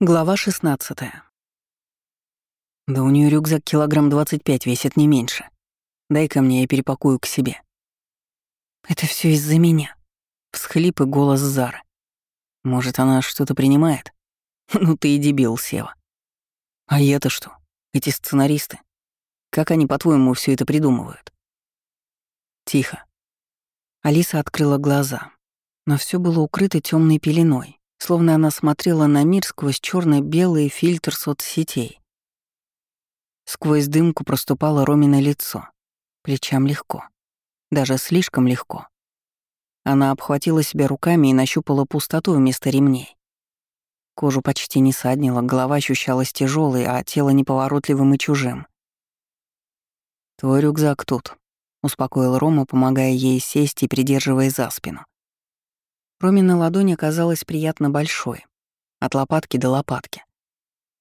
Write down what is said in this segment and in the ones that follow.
Глава 16 Да у нее рюкзак килограмм 25 весит не меньше. Дай-ка мне, я перепакую к себе. Это все из-за меня. Всхлип и голос Зары. Может, она что-то принимает? Ну ты и дебил, Сева. А я-то что? Эти сценаристы? Как они, по-твоему, все это придумывают? Тихо. Алиса открыла глаза, но все было укрыто темной пеленой, словно она смотрела на мир сквозь черно белый фильтр соцсетей. Сквозь дымку проступало Ромино лицо. Плечам легко. Даже слишком легко. Она обхватила себя руками и нащупала пустоту вместо ремней. Кожу почти не саднила, голова ощущалась тяжелой, а тело неповоротливым и чужим. «Твой рюкзак тут», — успокоил Рома, помогая ей сесть и придерживая за спину. Ромина ладонь оказалась приятно большой, от лопатки до лопатки.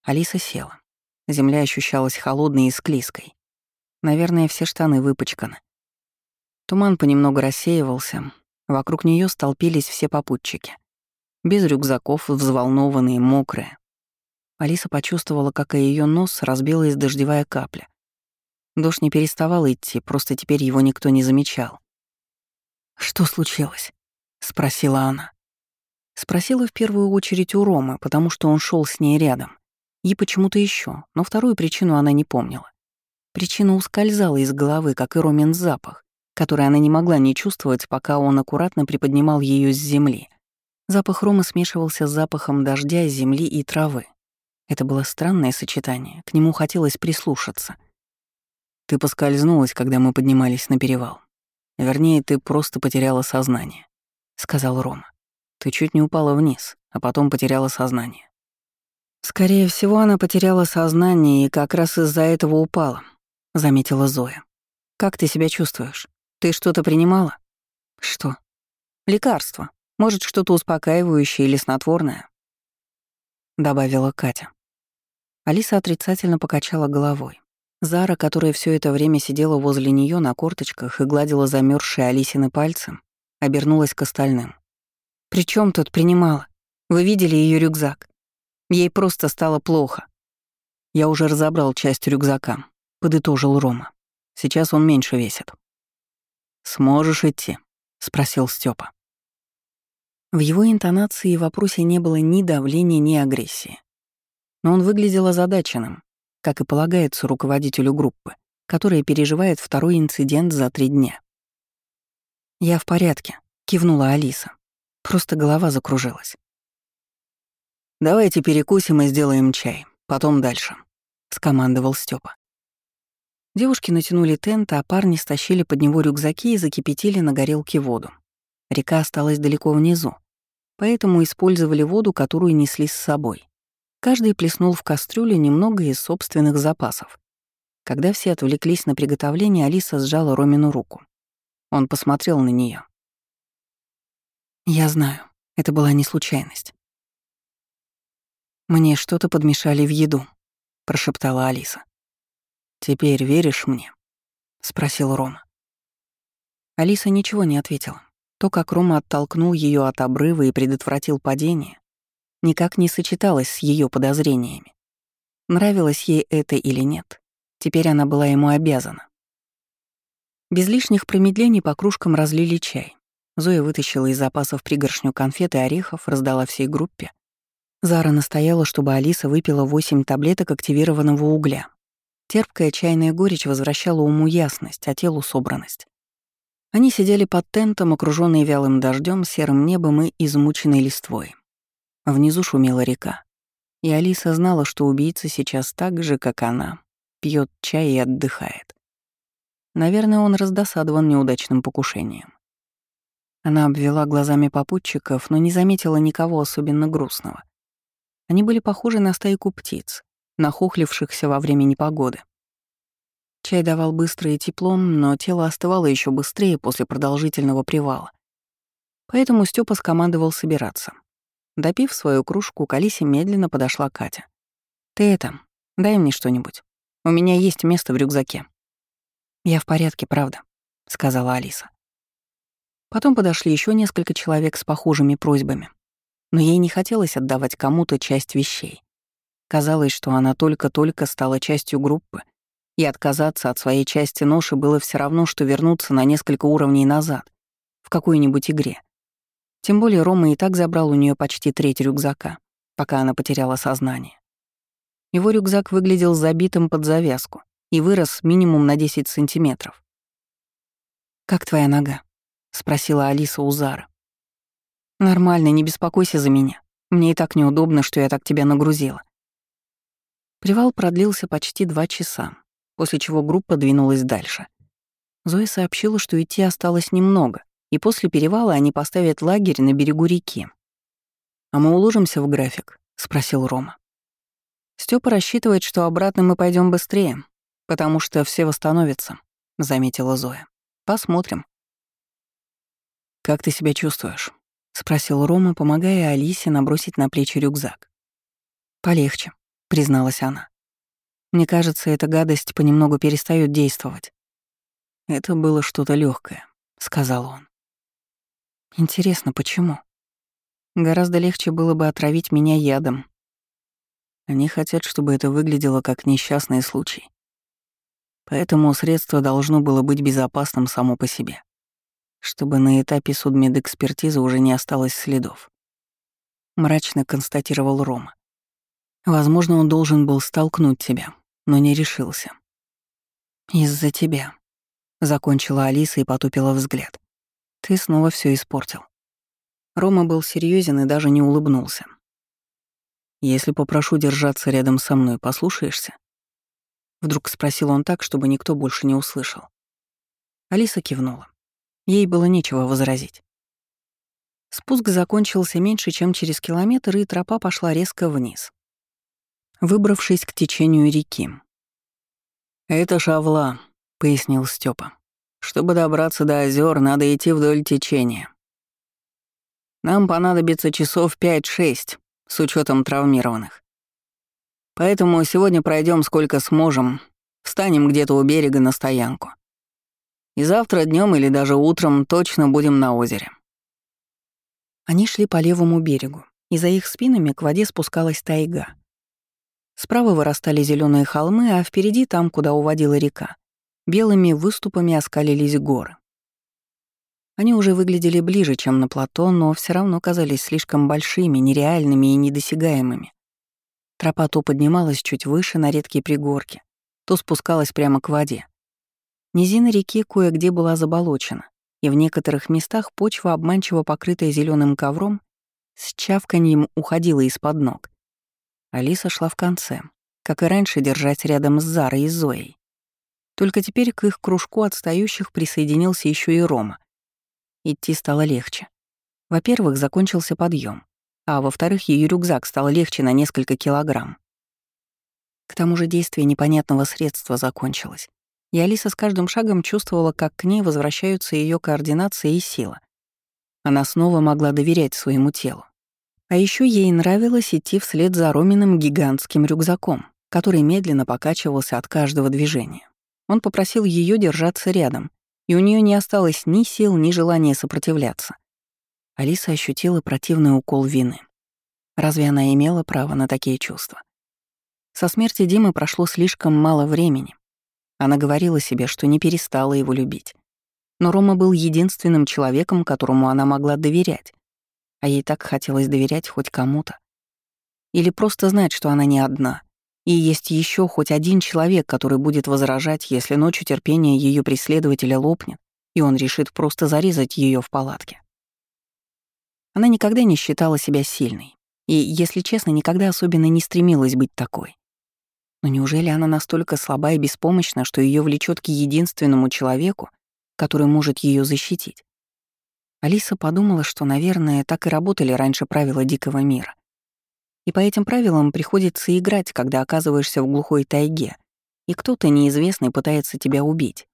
Алиса села. Земля ощущалась холодной и склизкой. Наверное, все штаны выпачканы. Туман понемногу рассеивался. Вокруг нее столпились все попутчики. Без рюкзаков, взволнованные, мокрые. Алиса почувствовала, как и ее нос разбилась дождевая капля. Дождь не переставал идти, просто теперь его никто не замечал. «Что случилось?» — спросила она. Спросила в первую очередь у Ромы, потому что он шел с ней рядом. И почему-то еще, но вторую причину она не помнила. Причина ускользала из головы, как и Ромин запах, который она не могла не чувствовать, пока он аккуратно приподнимал ее с земли. Запах Ромы смешивался с запахом дождя, земли и травы. Это было странное сочетание, к нему хотелось прислушаться. «Ты поскользнулась, когда мы поднимались на перевал. Вернее, ты просто потеряла сознание. — сказал Рома. «Ты чуть не упала вниз, а потом потеряла сознание». «Скорее всего, она потеряла сознание и как раз из-за этого упала», — заметила Зоя. «Как ты себя чувствуешь? Ты что-то принимала?» «Что?» «Лекарство. Может, что-то успокаивающее или снотворное?» Добавила Катя. Алиса отрицательно покачала головой. Зара, которая все это время сидела возле нее на корточках и гладила замерзшие Алисины пальцы, обернулась к остальным. «При чем тут принимала? Вы видели ее рюкзак? Ей просто стало плохо». «Я уже разобрал часть рюкзака», — подытожил Рома. «Сейчас он меньше весит». «Сможешь идти?» — спросил Степа. В его интонации и вопросе не было ни давления, ни агрессии. Но он выглядел озадаченным, как и полагается руководителю группы, которая переживает второй инцидент за три дня. «Я в порядке», — кивнула Алиса. Просто голова закружилась. «Давайте перекусим и сделаем чай. Потом дальше», — скомандовал Степа. Девушки натянули тент, а парни стащили под него рюкзаки и закипятили на горелке воду. Река осталась далеко внизу, поэтому использовали воду, которую несли с собой. Каждый плеснул в кастрюлю немного из собственных запасов. Когда все отвлеклись на приготовление, Алиса сжала Ромину руку. Он посмотрел на нее. «Я знаю, это была не случайность. Мне что-то подмешали в еду», — прошептала Алиса. «Теперь веришь мне?» — спросил Рома. Алиса ничего не ответила. То, как Рома оттолкнул ее от обрыва и предотвратил падение, никак не сочеталось с ее подозрениями. Нравилось ей это или нет, теперь она была ему обязана. Без лишних промедлений по кружкам разлили чай. Зоя вытащила из запасов пригоршню конфет и орехов, раздала всей группе. Зара настояла, чтобы Алиса выпила 8 таблеток активированного угля. Терпкая чайная горечь возвращала уму ясность, а телу собранность. Они сидели под тентом, окруженные вялым дождем, серым небом и измученной листвой. Внизу шумела река. И Алиса знала, что убийца сейчас так же, как она, пьет чай и отдыхает. Наверное, он раздосадован неудачным покушением. Она обвела глазами попутчиков, но не заметила никого особенно грустного. Они были похожи на стайку птиц, нахохлившихся во время непогоды. Чай давал быстрое тепло, но тело остывало еще быстрее после продолжительного привала. Поэтому Степа скомандовал собираться. Допив свою кружку, к Алисе медленно подошла Катя. «Ты это, дай мне что-нибудь. У меня есть место в рюкзаке». «Я в порядке, правда», — сказала Алиса. Потом подошли еще несколько человек с похожими просьбами. Но ей не хотелось отдавать кому-то часть вещей. Казалось, что она только-только стала частью группы, и отказаться от своей части ноши было все равно, что вернуться на несколько уровней назад, в какой-нибудь игре. Тем более Рома и так забрал у нее почти треть рюкзака, пока она потеряла сознание. Его рюкзак выглядел забитым под завязку и вырос минимум на 10 сантиметров. «Как твоя нога?» — спросила Алиса у Зары. «Нормально, не беспокойся за меня. Мне и так неудобно, что я так тебя нагрузила». Привал продлился почти два часа, после чего группа двинулась дальше. Зоя сообщила, что идти осталось немного, и после перевала они поставят лагерь на берегу реки. «А мы уложимся в график?» — спросил Рома. Степа рассчитывает, что обратно мы пойдем быстрее, потому что все восстановятся, заметила Зоя. Посмотрим. Как ты себя чувствуешь? спросил Рома, помогая Алисе набросить на плечи рюкзак. Полегче, призналась она. Мне кажется, эта гадость понемногу перестает действовать. Это было что-то легкое, сказал он. Интересно, почему? Гораздо легче было бы отравить меня ядом, они хотят, чтобы это выглядело как несчастный случай. Поэтому средство должно было быть безопасным само по себе, чтобы на этапе судмедэкспертизы уже не осталось следов. Мрачно констатировал Рома. Возможно, он должен был столкнуть тебя, но не решился. «Из-за тебя», — закончила Алиса и потупила взгляд. «Ты снова все испортил». Рома был серьезен и даже не улыбнулся. Если попрошу держаться рядом со мной, послушаешься?» Вдруг спросил он так, чтобы никто больше не услышал. Алиса кивнула. Ей было нечего возразить. Спуск закончился меньше, чем через километр, и тропа пошла резко вниз. Выбравшись к течению реки. «Это шавла», — пояснил Степа. «Чтобы добраться до озер, надо идти вдоль течения. Нам понадобится часов пять-шесть, с учетом травмированных. Поэтому сегодня пройдем сколько сможем, встанем где-то у берега на стоянку. И завтра днем или даже утром точно будем на озере. Они шли по левому берегу, и за их спинами к воде спускалась тайга. Справа вырастали зеленые холмы, а впереди, там, куда уводила река, белыми выступами оскалились горы. Они уже выглядели ближе, чем на плато, но все равно казались слишком большими, нереальными и недосягаемыми. Тропа то поднималась чуть выше на редкие пригорки, то спускалась прямо к воде. Низина реки кое-где была заболочена, и в некоторых местах почва, обманчиво покрытая зеленым ковром, с чавканьем уходила из-под ног. Алиса шла в конце, как и раньше держать рядом с Зарой и Зоей. Только теперь к их кружку отстающих присоединился еще и Рома, Идти стало легче. Во-первых, закончился подъем, а во-вторых, ее рюкзак стал легче на несколько килограмм. К тому же действие непонятного средства закончилось, и Алиса с каждым шагом чувствовала, как к ней возвращаются ее координация и сила. Она снова могла доверять своему телу. А еще ей нравилось идти вслед за Роминым гигантским рюкзаком, который медленно покачивался от каждого движения. Он попросил ее держаться рядом, и у нее не осталось ни сил, ни желания сопротивляться. Алиса ощутила противный укол вины. Разве она имела право на такие чувства? Со смерти Димы прошло слишком мало времени. Она говорила себе, что не перестала его любить. Но Рома был единственным человеком, которому она могла доверять. А ей так хотелось доверять хоть кому-то. Или просто знать, что она не одна — и есть еще хоть один человек, который будет возражать, если ночью терпение ее преследователя лопнет, и он решит просто зарезать ее в палатке. Она никогда не считала себя сильной, и, если честно, никогда особенно не стремилась быть такой. Но неужели она настолько слаба и беспомощна, что ее влечет к единственному человеку, который может ее защитить? Алиса подумала, что, наверное, так и работали раньше правила дикого мира. И по этим правилам приходится играть, когда оказываешься в глухой тайге, и кто-то неизвестный пытается тебя убить.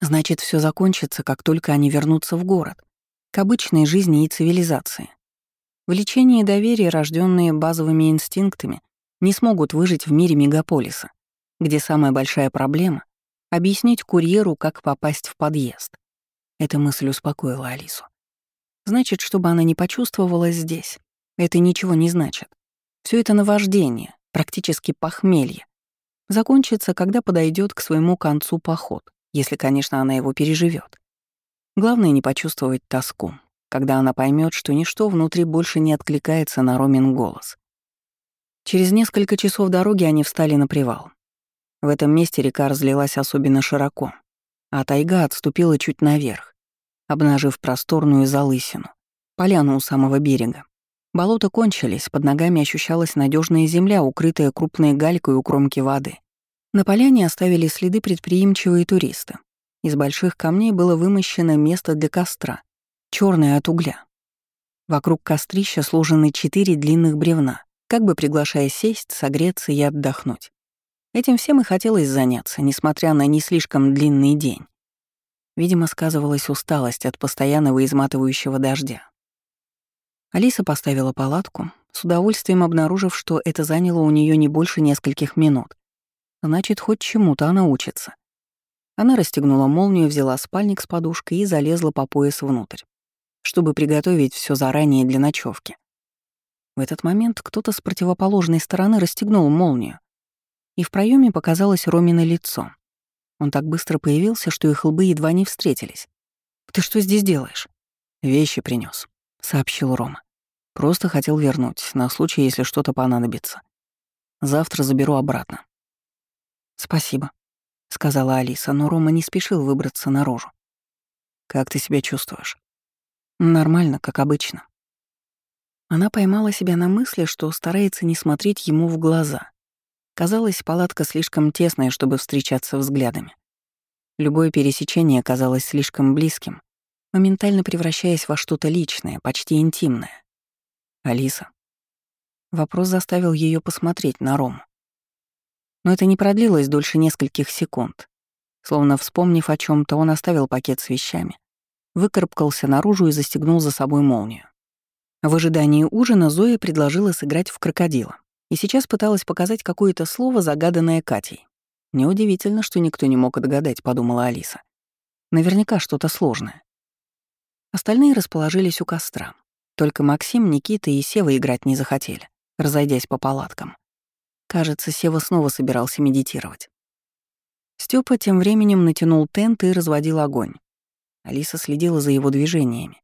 Значит, все закончится, как только они вернутся в город, к обычной жизни и цивилизации. Влечение и доверие, рожденные базовыми инстинктами, не смогут выжить в мире мегаполиса, где самая большая проблема — объяснить курьеру, как попасть в подъезд. Эта мысль успокоила Алису. Значит, чтобы она не почувствовала здесь, это ничего не значит. Все это наваждение, практически похмелье, закончится, когда подойдет к своему концу поход, если, конечно, она его переживет. Главное не почувствовать тоску, когда она поймет, что ничто внутри больше не откликается на Ромин голос. Через несколько часов дороги они встали на привал. В этом месте река разлилась особенно широко, а тайга отступила чуть наверх, обнажив просторную залысину, поляну у самого берега. Болота кончились, под ногами ощущалась надежная земля, укрытая крупной галькой у кромки воды. На поляне оставили следы предприимчивые туристы. Из больших камней было вымощено место для костра, черное от угля. Вокруг кострища сложены четыре длинных бревна, как бы приглашая сесть, согреться и отдохнуть. Этим всем и хотелось заняться, несмотря на не слишком длинный день. Видимо, сказывалась усталость от постоянного изматывающего дождя. Алиса поставила палатку, с удовольствием обнаружив, что это заняло у нее не больше нескольких минут. Значит, хоть чему-то она учится. Она расстегнула молнию, взяла спальник с подушкой и залезла по пояс внутрь, чтобы приготовить все заранее для ночевки. В этот момент кто-то с противоположной стороны расстегнул молнию, и в проеме показалось Ромино лицо. Он так быстро появился, что их лбы едва не встретились. «Ты что здесь делаешь?» «Вещи принес, сообщил Рома. «Просто хотел вернуть, на случай, если что-то понадобится. Завтра заберу обратно». «Спасибо», — сказала Алиса, но Рома не спешил выбраться наружу. «Как ты себя чувствуешь?» «Нормально, как обычно». Она поймала себя на мысли, что старается не смотреть ему в глаза. Казалось, палатка слишком тесная, чтобы встречаться взглядами. Любое пересечение казалось слишком близким, моментально превращаясь во что-то личное, почти интимное. «Алиса». Вопрос заставил ее посмотреть на Рому. Но это не продлилось дольше нескольких секунд. Словно вспомнив о чем то он оставил пакет с вещами, выкарабкался наружу и застегнул за собой молнию. В ожидании ужина Зоя предложила сыграть в крокодила и сейчас пыталась показать какое-то слово, загаданное Катей. Неудивительно, что никто не мог отгадать, подумала Алиса. Наверняка что-то сложное. Остальные расположились у костра. Только Максим, Никита и Сева играть не захотели, разойдясь по палаткам. Кажется, Сева снова собирался медитировать. Степа тем временем натянул тент и разводил огонь. Алиса следила за его движениями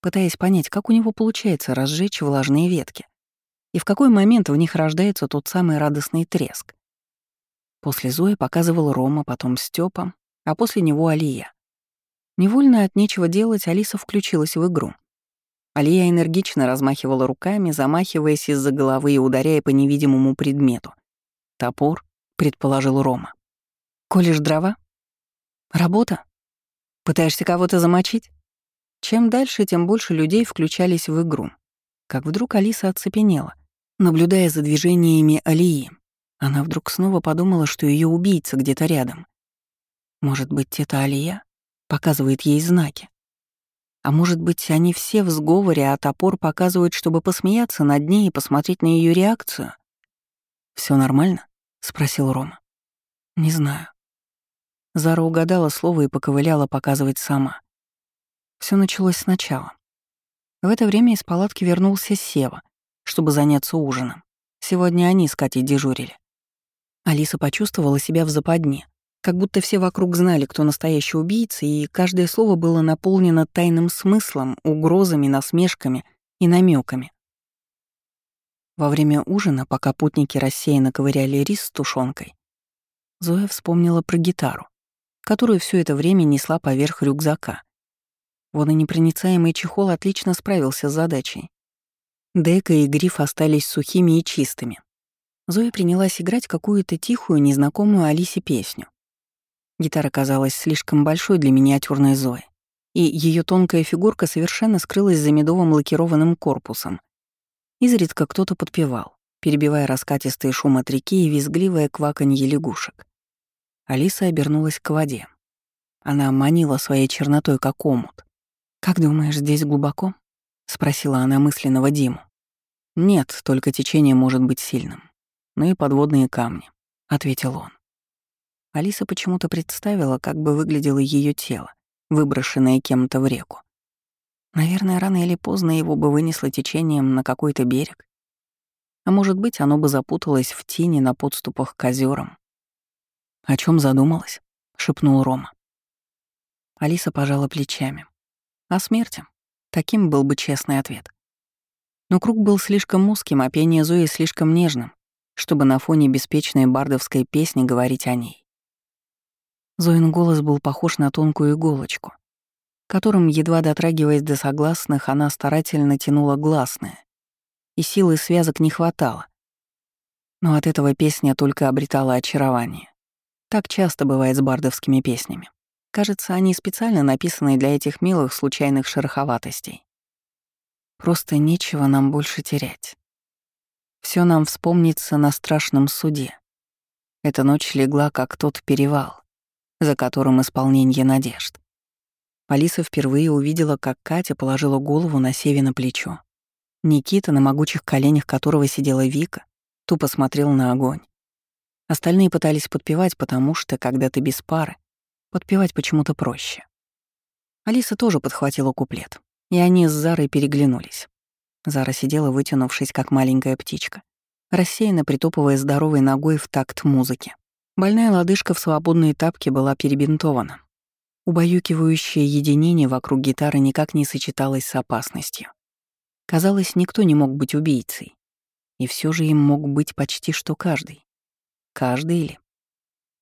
пытаясь понять, как у него получается разжечь влажные ветки и в какой момент в них рождается тот самый радостный треск. После Зои показывал Рома, потом Степа, а после него Алия. Невольно от нечего делать Алиса включилась в игру. Алия энергично размахивала руками, замахиваясь из-за головы и ударяя по невидимому предмету. «Топор», — предположил Рома. «Колешь дрова? Работа? Пытаешься кого-то замочить?» Чем дальше, тем больше людей включались в игру. Как вдруг Алиса оцепенела, наблюдая за движениями Алии. Она вдруг снова подумала, что ее убийца где-то рядом. Может быть, это Алия показывает ей знаки. А может быть, они все в сговоре, а топор показывает, чтобы посмеяться над ней и посмотреть на ее реакцию? Все нормально?» — спросил Рома. «Не знаю». Зара угадала слово и поковыляла показывать сама. Все началось сначала. В это время из палатки вернулся Сева, чтобы заняться ужином. Сегодня они с Катей дежурили. Алиса почувствовала себя в западне, как будто все вокруг знали, кто настоящий убийца, и каждое слово было наполнено тайным смыслом, угрозами, насмешками и намеками. Во время ужина, пока путники рассеянно ковыряли рис с тушенкой, Зоя вспомнила про гитару, которую все это время несла поверх рюкзака. Водонепроницаемый чехол отлично справился с задачей. Дека и гриф остались сухими и чистыми. Зоя принялась играть какую-то тихую, незнакомую Алисе песню. Гитара казалась слишком большой для миниатюрной Зои, и ее тонкая фигурка совершенно скрылась за медовым лакированным корпусом. Изредка кто-то подпевал, перебивая раскатистые шум от реки и визгливое кваканье лягушек. Алиса обернулась к воде. Она манила своей чернотой, как омут. «Как думаешь, здесь глубоко?» — спросила она мысленного Диму. «Нет, только течение может быть сильным. Ну и подводные камни», — ответил он. Алиса почему-то представила, как бы выглядело ее тело, выброшенное кем-то в реку. Наверное, рано или поздно его бы вынесло течением на какой-то берег. А может быть, оно бы запуталось в тени на подступах к озерам. «О чем задумалась?» — шепнул Рома. Алиса пожала плечами. «О смерти. Таким был бы честный ответ. Но круг был слишком узким, а пение Зои слишком нежным, чтобы на фоне беспечной бардовской песни говорить о ней. Зоин голос был похож на тонкую иголочку, которым, едва дотрагиваясь до согласных, она старательно тянула гласные, и силы связок не хватало. Но от этого песня только обретала очарование. Так часто бывает с бардовскими песнями. Кажется, они специально написаны для этих милых случайных шероховатостей. Просто нечего нам больше терять. Все нам вспомнится на страшном суде. Эта ночь легла, как тот перевал, за которым исполнение надежд. Алиса впервые увидела, как Катя положила голову на Севе на плечо. Никита, на могучих коленях которого сидела Вика, тупо смотрел на огонь. Остальные пытались подпевать, потому что, когда ты без пары, подпевать почему-то проще. Алиса тоже подхватила куплет, и они с Зарой переглянулись. Зара сидела, вытянувшись, как маленькая птичка, рассеянно притопывая здоровой ногой в такт музыки. Больная лодыжка в свободной тапке была перебинтована. Убаюкивающее единение вокруг гитары никак не сочеталось с опасностью. Казалось, никто не мог быть убийцей. И все же им мог быть почти что каждый. Каждый ли?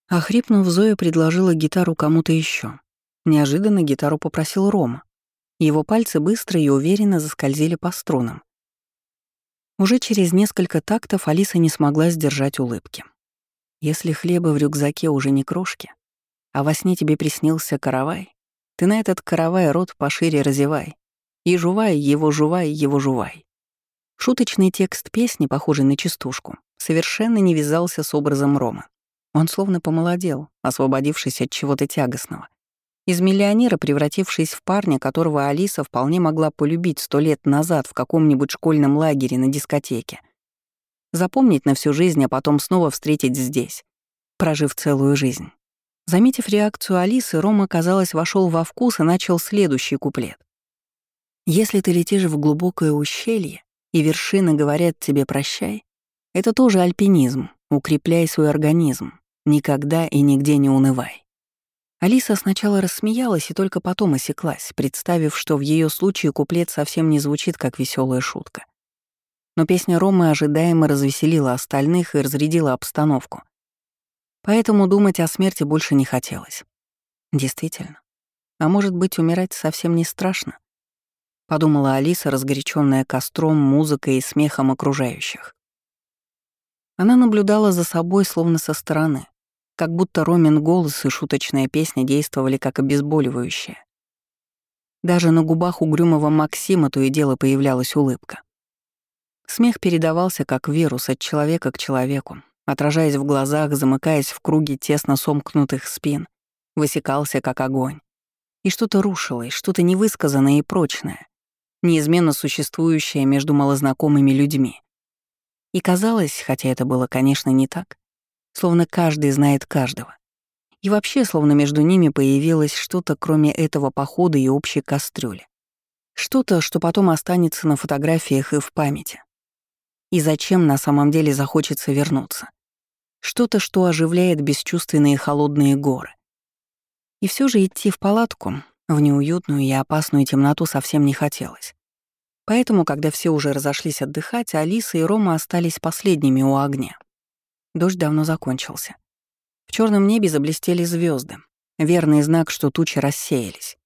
Охрипнув, Зоя предложила гитару кому-то еще. Неожиданно гитару попросил Рома. Его пальцы быстро и уверенно заскользили по струнам. Уже через несколько тактов Алиса не смогла сдержать улыбки. Если хлеба в рюкзаке уже не крошки, а во сне тебе приснился каравай, ты на этот каравай рот пошире разевай, и жувай его, жувай его, жувай. Шуточный текст песни, похожий на частушку, совершенно не вязался с образом Рома. Он словно помолодел, освободившись от чего-то тягостного. Из миллионера, превратившись в парня, которого Алиса вполне могла полюбить сто лет назад в каком-нибудь школьном лагере на дискотеке. Запомнить на всю жизнь, а потом снова встретить здесь, прожив целую жизнь. Заметив реакцию Алисы, Рома, казалось, вошел во вкус и начал следующий куплет. «Если ты летишь в глубокое ущелье, и вершины говорят тебе «прощай», это тоже альпинизм, укрепляй свой организм, никогда и нигде не унывай. Алиса сначала рассмеялась и только потом осеклась, представив, что в ее случае куплет совсем не звучит как веселая шутка. Но песня Ромы ожидаемо развеселила остальных и разрядила обстановку. Поэтому думать о смерти больше не хотелось. Действительно. А может быть, умирать совсем не страшно? Подумала Алиса, разгоряченная костром, музыкой и смехом окружающих. Она наблюдала за собой словно со стороны, как будто Ромин голос и шуточная песня действовали как обезболивающее. Даже на губах угрюмого Максима то и дело появлялась улыбка. Смех передавался как вирус от человека к человеку, отражаясь в глазах, замыкаясь в круге тесно сомкнутых спин, высекался как огонь. И что-то рушилось, что-то невысказанное и прочное, неизменно существующее между малознакомыми людьми. И казалось, хотя это было, конечно, не так, словно каждый знает каждого. И вообще, словно между ними появилось что-то, кроме этого похода и общей кастрюли. Что-то, что потом останется на фотографиях и в памяти. И зачем на самом деле захочется вернуться? Что-то, что оживляет бесчувственные холодные горы. И все же идти в палатку, в неуютную и опасную темноту совсем не хотелось. Поэтому, когда все уже разошлись отдыхать, Алиса и Рома остались последними у огня. Дождь давно закончился. В черном небе заблестели звезды, верный знак, что тучи рассеялись.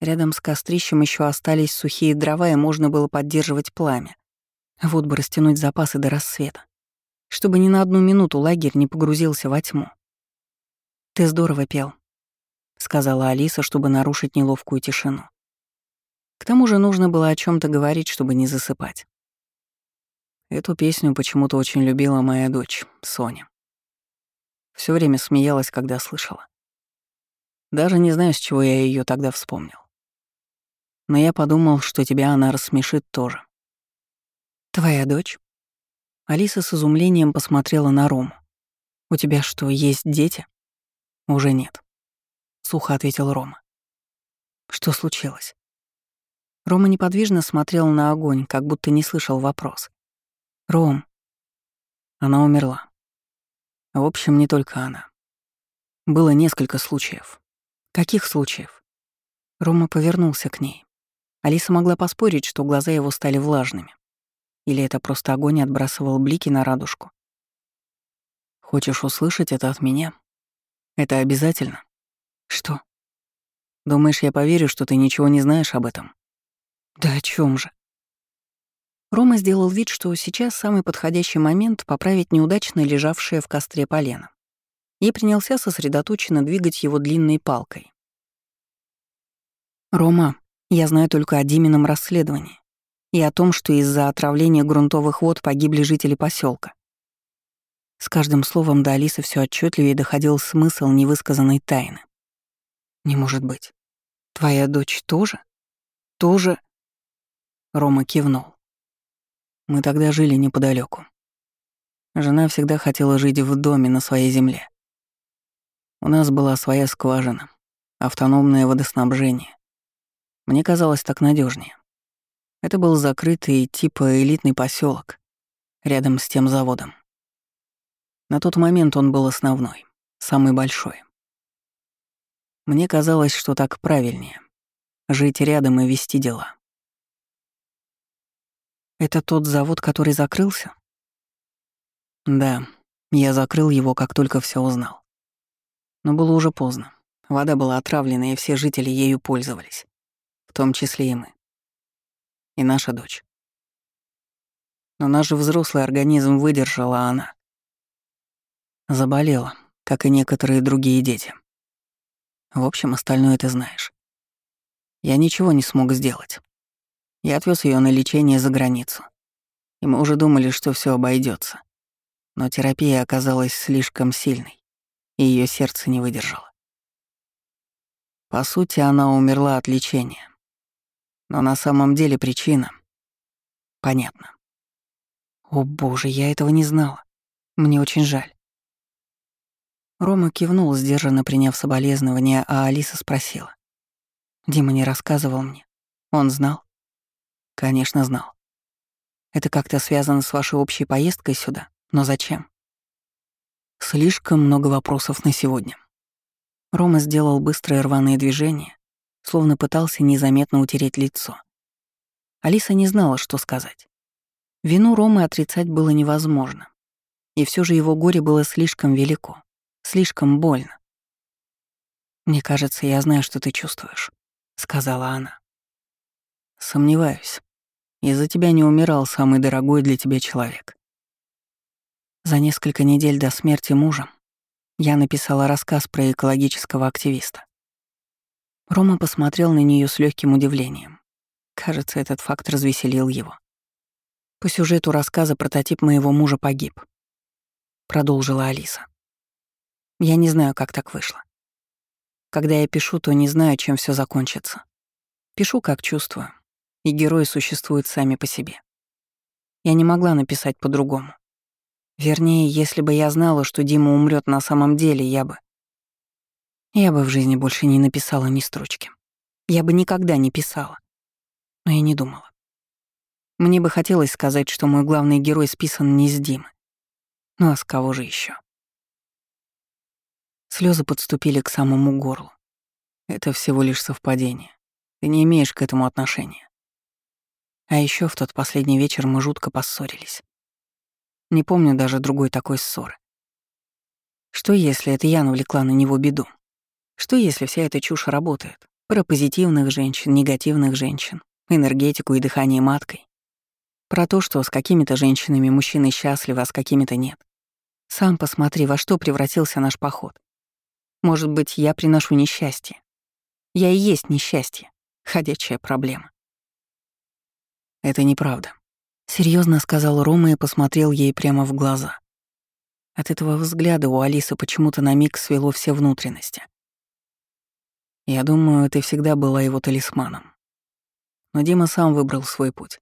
Рядом с кострищем еще остались сухие дрова, и можно было поддерживать пламя. Вот бы растянуть запасы до рассвета, чтобы ни на одну минуту лагерь не погрузился во тьму. «Ты здорово пел», — сказала Алиса, чтобы нарушить неловкую тишину. К тому же нужно было о чем то говорить, чтобы не засыпать. Эту песню почему-то очень любила моя дочь, Соня. Все время смеялась, когда слышала. Даже не знаю, с чего я ее тогда вспомнил. Но я подумал, что тебя она рассмешит тоже. «Твоя дочь?» Алиса с изумлением посмотрела на Рому. «У тебя что, есть дети?» «Уже нет», — сухо ответил Рома. «Что случилось?» Рома неподвижно смотрел на огонь, как будто не слышал вопрос. «Ром, Она умерла. В общем, не только она. Было несколько случаев. Каких случаев? Рома повернулся к ней. Алиса могла поспорить, что глаза его стали влажными. Или это просто огонь отбрасывал блики на радужку. Хочешь услышать это от меня? Это обязательно? Что? Думаешь, я поверю, что ты ничего не знаешь об этом? Да о чем же? Рома сделал вид, что сейчас самый подходящий момент поправить неудачно лежавшее в костре полено. И принялся сосредоточенно двигать его длинной палкой. «Рома, я знаю только о Димином расследовании и о том, что из-за отравления грунтовых вод погибли жители поселка. С каждым словом до Алисы все отчетливее доходил смысл невысказанной тайны. Не может быть. Твоя дочь тоже? Тоже? Рома кивнул. Мы тогда жили неподалеку. Жена всегда хотела жить в доме на своей земле. У нас была своя скважина, автономное водоснабжение. Мне казалось так надежнее. Это был закрытый типа элитный поселок рядом с тем заводом. На тот момент он был основной, самый большой. Мне казалось, что так правильнее — жить рядом и вести дела. Это тот завод, который закрылся? Да, я закрыл его, как только все узнал. Но было уже поздно. Вода была отравлена, и все жители ею пользовались. В том числе и мы и наша дочь. Но наш взрослый организм выдержала она. Заболела, как и некоторые другие дети. В общем, остальное ты знаешь. Я ничего не смог сделать. Я отвез ее на лечение за границу. И мы уже думали, что все обойдется. Но терапия оказалась слишком сильной, и ее сердце не выдержало. По сути, она умерла от лечения. Но на самом деле причина... Понятно. О боже, я этого не знала. Мне очень жаль. Рома кивнул, сдержанно приняв соболезнования, а Алиса спросила. Дима не рассказывал мне. Он знал? Конечно, знал. Это как-то связано с вашей общей поездкой сюда, но зачем? Слишком много вопросов на сегодня. Рома сделал быстрое рваное движение, словно пытался незаметно утереть лицо. Алиса не знала, что сказать. Вину Ромы отрицать было невозможно. И все же его горе было слишком велико, слишком больно. «Мне кажется, я знаю, что ты чувствуешь», — сказала она. «Сомневаюсь. Из-за тебя не умирал самый дорогой для тебя человек. За несколько недель до смерти мужа я написала рассказ про экологического активиста. Рома посмотрел на нее с легким удивлением. Кажется, этот факт развеселил его. По сюжету рассказа прототип моего мужа погиб. Продолжила Алиса. Я не знаю, как так вышло. Когда я пишу, то не знаю, чем все закончится. Пишу, как чувствую, и герои существуют сами по себе. Я не могла написать по-другому. Вернее, если бы я знала, что Дима умрет на самом деле, я бы... Я бы в жизни больше не написала ни строчки. Я бы никогда не писала. Но я не думала. Мне бы хотелось сказать, что мой главный герой списан не с Димы. Ну а с кого же еще? Слезы подступили к самому горлу. Это всего лишь совпадение. Ты не имеешь к этому отношения. А еще в тот последний вечер мы жутко поссорились. Не помню даже другой такой ссоры. Что если это я навлекла на него беду? Что если вся эта чушь работает? Про позитивных женщин, негативных женщин, энергетику и дыхание маткой. Про то, что с какими-то женщинами мужчины счастливы, а с какими-то нет. Сам посмотри, во что превратился наш поход. Может быть, я приношу несчастье. Я и есть несчастье, ходячая проблема. Это неправда. Серьезно сказал Рома и посмотрел ей прямо в глаза. От этого взгляда у Алисы почему-то на миг свело все внутренности. Я думаю, ты всегда была его талисманом. Но Дима сам выбрал свой путь.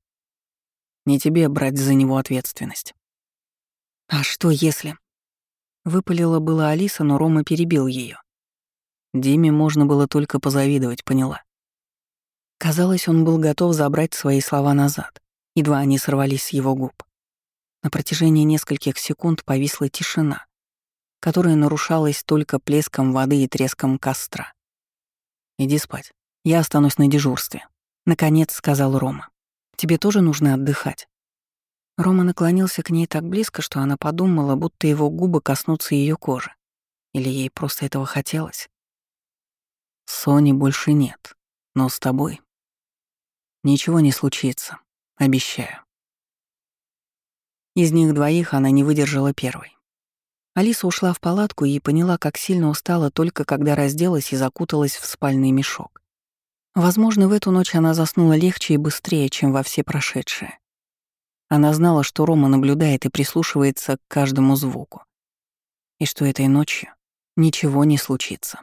Не тебе брать за него ответственность. А что если... Выпалила была Алиса, но Рома перебил ее. Диме можно было только позавидовать, поняла. Казалось, он был готов забрать свои слова назад, едва они сорвались с его губ. На протяжении нескольких секунд повисла тишина, которая нарушалась только плеском воды и треском костра. «Иди спать. Я останусь на дежурстве», — наконец сказал Рома. «Тебе тоже нужно отдыхать». Рома наклонился к ней так близко, что она подумала, будто его губы коснутся ее кожи. Или ей просто этого хотелось. «Сони больше нет, но с тобой ничего не случится, обещаю». Из них двоих она не выдержала первой. Алиса ушла в палатку и поняла, как сильно устала только когда разделась и закуталась в спальный мешок. Возможно, в эту ночь она заснула легче и быстрее, чем во все прошедшие. Она знала, что Рома наблюдает и прислушивается к каждому звуку. И что этой ночью ничего не случится.